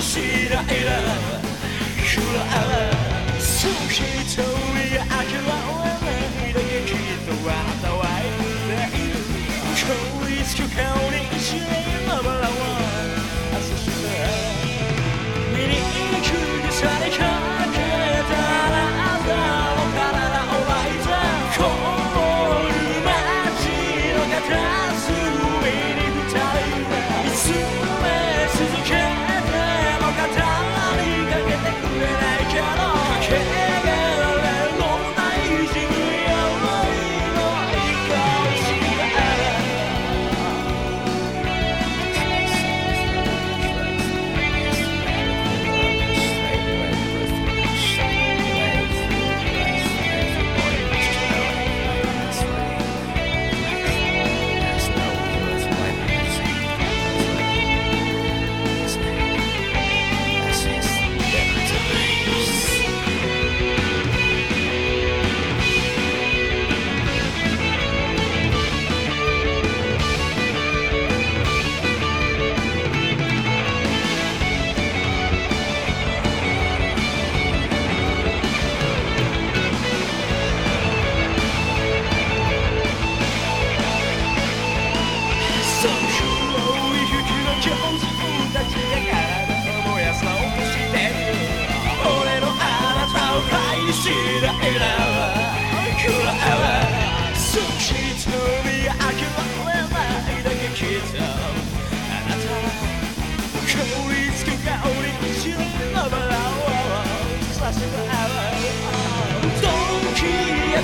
Shira Ira.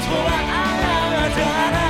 소원 알아가잖아